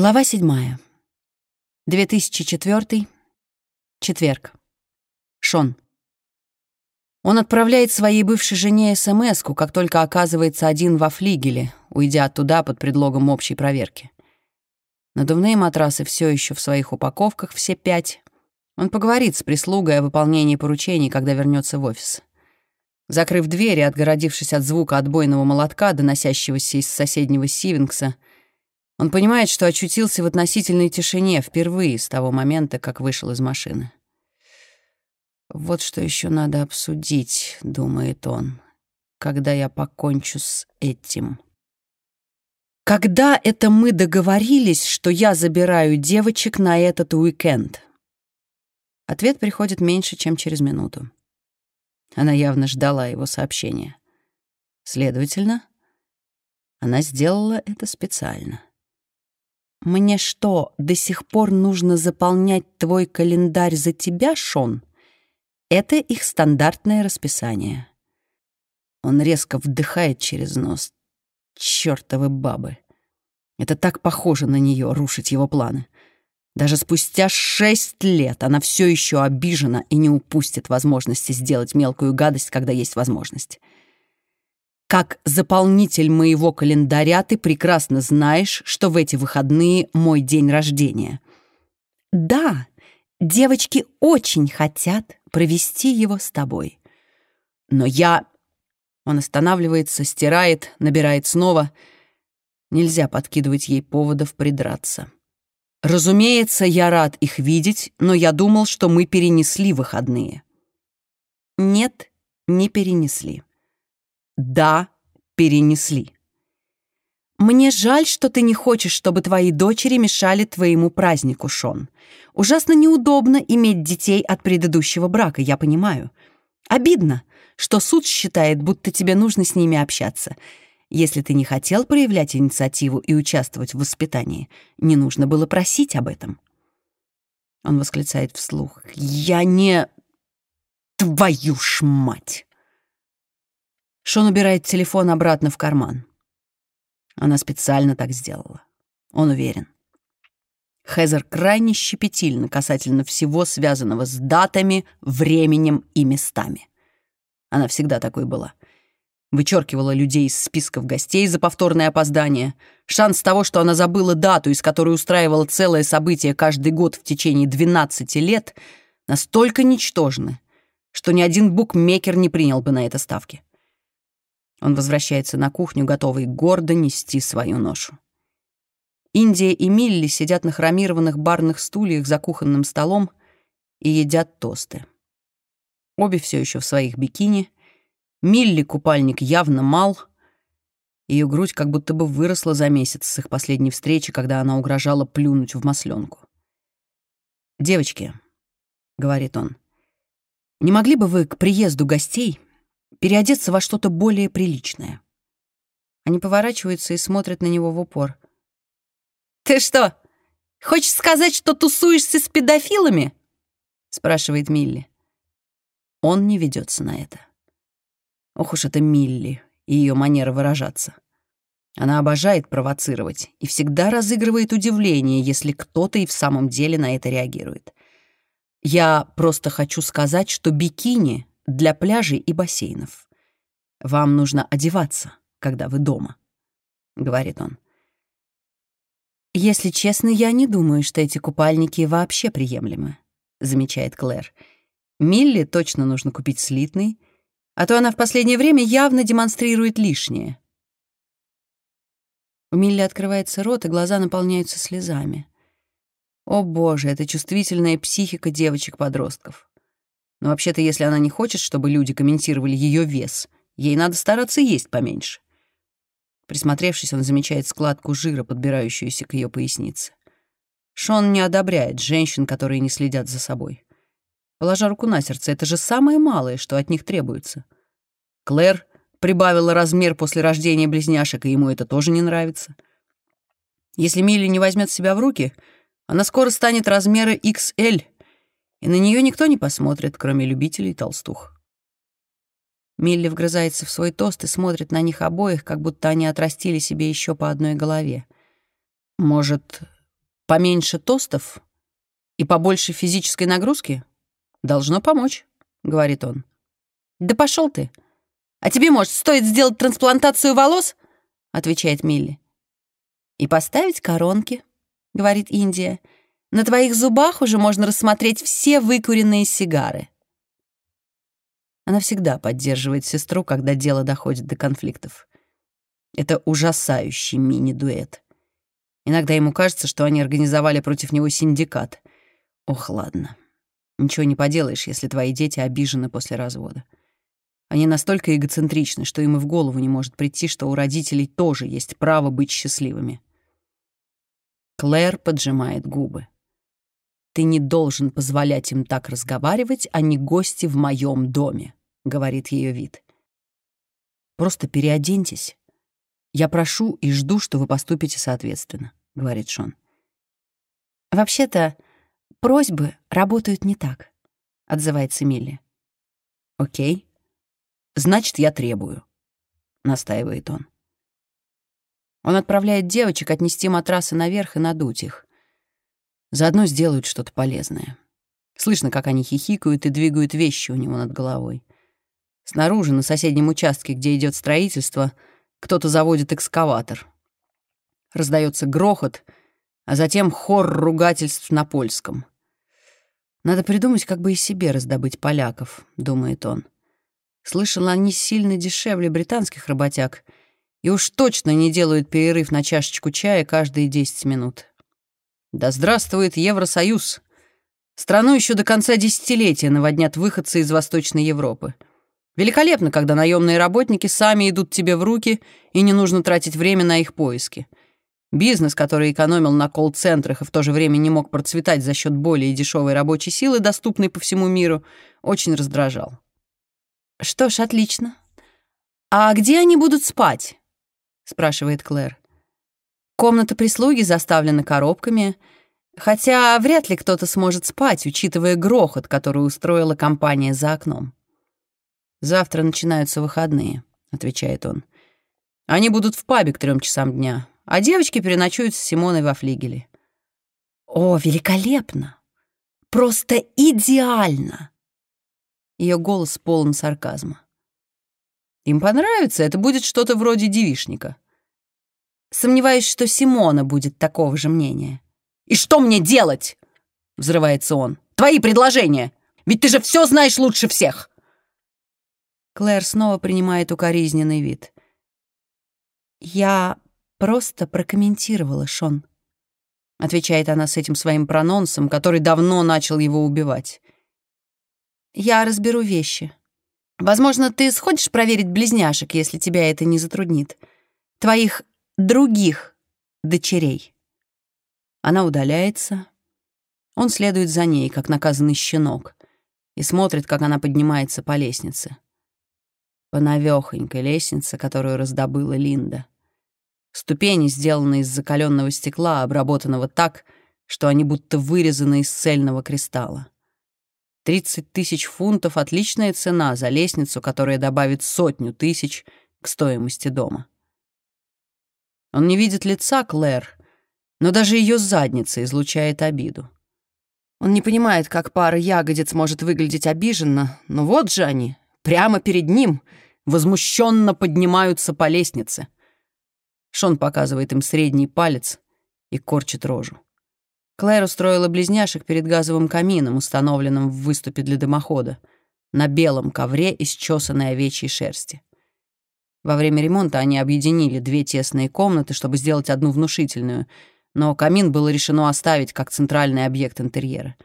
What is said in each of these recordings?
Глава 7. 2004. Четверг. Шон. Он отправляет своей бывшей жене смс как только оказывается один во флигеле, уйдя оттуда под предлогом общей проверки. Надувные матрасы все еще в своих упаковках, все пять. Он поговорит с прислугой о выполнении поручений, когда вернется в офис. Закрыв дверь и отгородившись от звука отбойного молотка, доносящегося из соседнего Сивингса, он понимает, что очутился в относительной тишине впервые с того момента, как вышел из машины. «Вот что еще надо обсудить», — думает он, — «когда я покончу с этим». «Когда это мы договорились, что я забираю девочек на этот уикенд?» Ответ приходит меньше, чем через минуту. Она явно ждала его сообщения. Следовательно, она сделала это специально. «Мне что, до сих пор нужно заполнять твой календарь за тебя, Шон?» Это их стандартное расписание. Он резко вдыхает через нос. Чёртовы бабы. Это так похоже на нее рушить его планы. Даже спустя шесть лет она все еще обижена и не упустит возможности сделать мелкую гадость, когда есть возможность. Как заполнитель моего календаря ты прекрасно знаешь, что в эти выходные мой день рождения. Да, девочки очень хотят провести его с тобой. Но я... Он останавливается, стирает, набирает снова. Нельзя подкидывать ей поводов придраться. Разумеется, я рад их видеть, но я думал, что мы перенесли выходные. Нет, не перенесли. Да, перенесли. Мне жаль, что ты не хочешь, чтобы твои дочери мешали твоему празднику, Шон. Ужасно неудобно иметь детей от предыдущего брака, я понимаю. Обидно, что суд считает, будто тебе нужно с ними общаться. Если ты не хотел проявлять инициативу и участвовать в воспитании, не нужно было просить об этом. Он восклицает вслух. «Я не... твою ж мать!» Шон убирает телефон обратно в карман. Она специально так сделала. Он уверен. Хезер крайне щепетильна касательно всего, связанного с датами, временем и местами. Она всегда такой была вычеркивала людей из списков гостей за повторное опоздание. Шанс того, что она забыла дату, из которой устраивала целое событие каждый год в течение 12 лет, настолько ничтожны, что ни один букмекер не принял бы на это ставки. Он возвращается на кухню, готовый гордо нести свою ношу. Индия и Милли сидят на хромированных барных стульях за кухонным столом и едят тосты. Обе все еще в своих бикини — Милли купальник явно мал. Ее грудь как будто бы выросла за месяц с их последней встречи, когда она угрожала плюнуть в масленку. «Девочки», — говорит он, — «не могли бы вы к приезду гостей переодеться во что-то более приличное?» Они поворачиваются и смотрят на него в упор. «Ты что, хочешь сказать, что тусуешься с педофилами?» — спрашивает Милли. Он не ведется на это. Ох уж это Милли и ее манера выражаться. Она обожает провоцировать и всегда разыгрывает удивление, если кто-то и в самом деле на это реагирует. Я просто хочу сказать, что бикини для пляжей и бассейнов. Вам нужно одеваться, когда вы дома, — говорит он. «Если честно, я не думаю, что эти купальники вообще приемлемы», — замечает Клэр. «Милли точно нужно купить слитный, а то она в последнее время явно демонстрирует лишнее. У Милли открывается рот, и глаза наполняются слезами. О боже, это чувствительная психика девочек-подростков. Но вообще-то, если она не хочет, чтобы люди комментировали ее вес, ей надо стараться есть поменьше. Присмотревшись, он замечает складку жира, подбирающуюся к ее пояснице. Шон не одобряет женщин, которые не следят за собой. Положа руку на сердце, это же самое малое, что от них требуется. Клэр прибавила размер после рождения близняшек, и ему это тоже не нравится. Если Милли не возьмет себя в руки, она скоро станет размера XL, и на нее никто не посмотрит, кроме любителей толстух. Милли вгрызается в свой тост и смотрит на них обоих, как будто они отрастили себе еще по одной голове. «Может, Поменьше тостов и побольше физической нагрузки должно помочь, говорит он. Да пошел ты. А тебе, может, стоит сделать трансплантацию волос? отвечает Милли. И поставить коронки, говорит Индия. На твоих зубах уже можно рассмотреть все выкуренные сигары. Она всегда поддерживает сестру, когда дело доходит до конфликтов. Это ужасающий мини-дуэт. Иногда ему кажется, что они организовали против него синдикат. Ох, ладно. Ничего не поделаешь, если твои дети обижены после развода. Они настолько эгоцентричны, что им и в голову не может прийти, что у родителей тоже есть право быть счастливыми. Клэр поджимает губы. «Ты не должен позволять им так разговаривать, не гости в моем доме», — говорит ее вид. «Просто переоденьтесь. Я прошу и жду, что вы поступите соответственно», — говорит Шон. «Вообще-то просьбы работают не так», — отзывается Милли. «Окей», Значит, я требую», — настаивает он. Он отправляет девочек отнести матрасы наверх и надуть их. Заодно сделают что-то полезное. Слышно, как они хихикают и двигают вещи у него над головой. Снаружи, на соседнем участке, где идет строительство, кто-то заводит экскаватор. Раздается грохот, а затем хор ругательств на польском. «Надо придумать, как бы и себе раздобыть поляков», — думает он. Слышала, они сильно дешевле британских работяг и уж точно не делают перерыв на чашечку чая каждые 10 минут. Да здравствует Евросоюз! Страну еще до конца десятилетия наводнят выходцы из Восточной Европы. Великолепно, когда наемные работники сами идут тебе в руки, и не нужно тратить время на их поиски. Бизнес, который экономил на колл-центрах и в то же время не мог процветать за счет более дешевой рабочей силы, доступной по всему миру, очень раздражал. «Что ж, отлично. А где они будут спать?» — спрашивает Клэр. Комната прислуги заставлена коробками, хотя вряд ли кто-то сможет спать, учитывая грохот, который устроила компания за окном. «Завтра начинаются выходные», — отвечает он. «Они будут в пабе к трем часам дня, а девочки переночуют с Симоной во флигеле». «О, великолепно! Просто идеально!» Ее голос полон сарказма. Им понравится, это будет что-то вроде девишника. Сомневаюсь, что Симона будет такого же мнения. «И что мне делать?» — взрывается он. «Твои предложения! Ведь ты же все знаешь лучше всех!» Клэр снова принимает укоризненный вид. «Я просто прокомментировала, Шон», — отвечает она с этим своим прононсом, который давно начал его убивать. Я разберу вещи. Возможно, ты сходишь проверить близняшек, если тебя это не затруднит. Твоих других дочерей. Она удаляется. Он следует за ней, как наказанный щенок, и смотрит, как она поднимается по лестнице. По навёхонькой лестнице, которую раздобыла Линда. Ступени сделаны из закаленного стекла, обработанного так, что они будто вырезаны из цельного кристалла. 30 тысяч фунтов — отличная цена за лестницу, которая добавит сотню тысяч к стоимости дома. Он не видит лица Клэр, но даже ее задница излучает обиду. Он не понимает, как пара ягодиц может выглядеть обиженно, но вот же они, прямо перед ним, возмущенно поднимаются по лестнице. Шон показывает им средний палец и корчит рожу. Клэр устроила близняшек перед газовым камином, установленным в выступе для дымохода, на белом ковре из чесанной овечьей шерсти. Во время ремонта они объединили две тесные комнаты, чтобы сделать одну внушительную, но камин было решено оставить как центральный объект интерьера.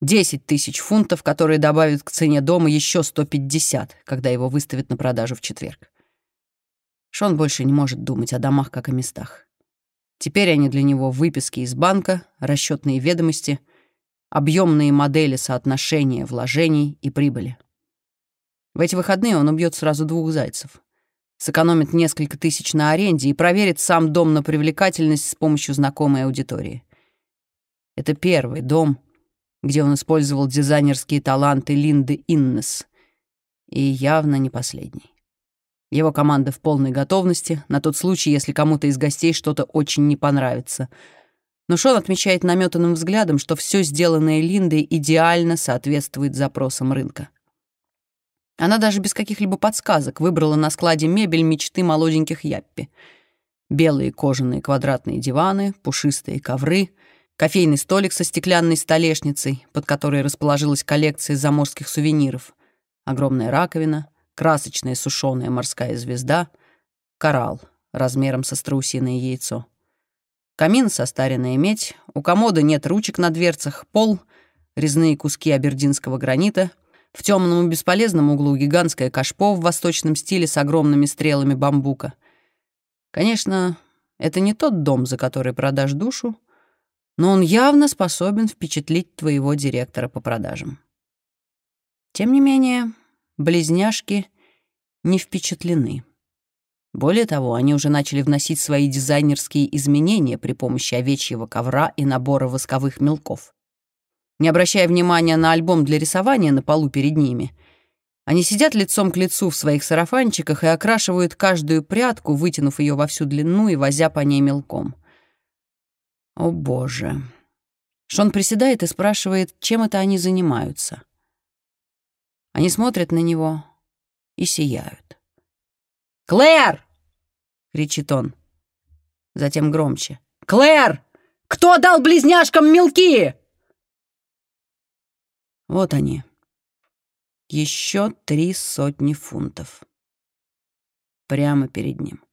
Десять тысяч фунтов, которые добавят к цене дома еще 150, когда его выставят на продажу в четверг. Шон больше не может думать о домах, как о местах. Теперь они для него выписки из банка, расчетные ведомости, объемные модели соотношения вложений и прибыли. В эти выходные он убьет сразу двух зайцев. Сэкономит несколько тысяч на аренде и проверит сам дом на привлекательность с помощью знакомой аудитории. Это первый дом, где он использовал дизайнерские таланты Линды Иннес, и явно не последний. Его команда в полной готовности на тот случай, если кому-то из гостей что-то очень не понравится. Но Шон отмечает наметанным взглядом, что все сделанное Линдой идеально соответствует запросам рынка. Она даже без каких-либо подсказок выбрала на складе мебель мечты молоденьких Яппи. Белые кожаные квадратные диваны, пушистые ковры, кофейный столик со стеклянной столешницей, под которой расположилась коллекция заморских сувениров, огромная раковина, красочная сушеная морская звезда, коралл размером со страусиное яйцо. Камин состаренная медь, у комода нет ручек на дверцах, пол, резные куски абердинского гранита, в темном и бесполезном углу гигантское кашпо в восточном стиле с огромными стрелами бамбука. Конечно, это не тот дом, за который продашь душу, но он явно способен впечатлить твоего директора по продажам. Тем не менее, близняшки не впечатлены. Более того, они уже начали вносить свои дизайнерские изменения при помощи овечьего ковра и набора восковых мелков. Не обращая внимания на альбом для рисования на полу перед ними, они сидят лицом к лицу в своих сарафанчиках и окрашивают каждую прядку, вытянув ее во всю длину и возя по ней мелком. О, боже. Шон приседает и спрашивает, чем это они занимаются. Они смотрят на него и сияют. «Клэр!» кричит он. Затем громче. «Клэр! Кто дал близняшкам мелки?» Вот они. Еще три сотни фунтов. Прямо перед ним.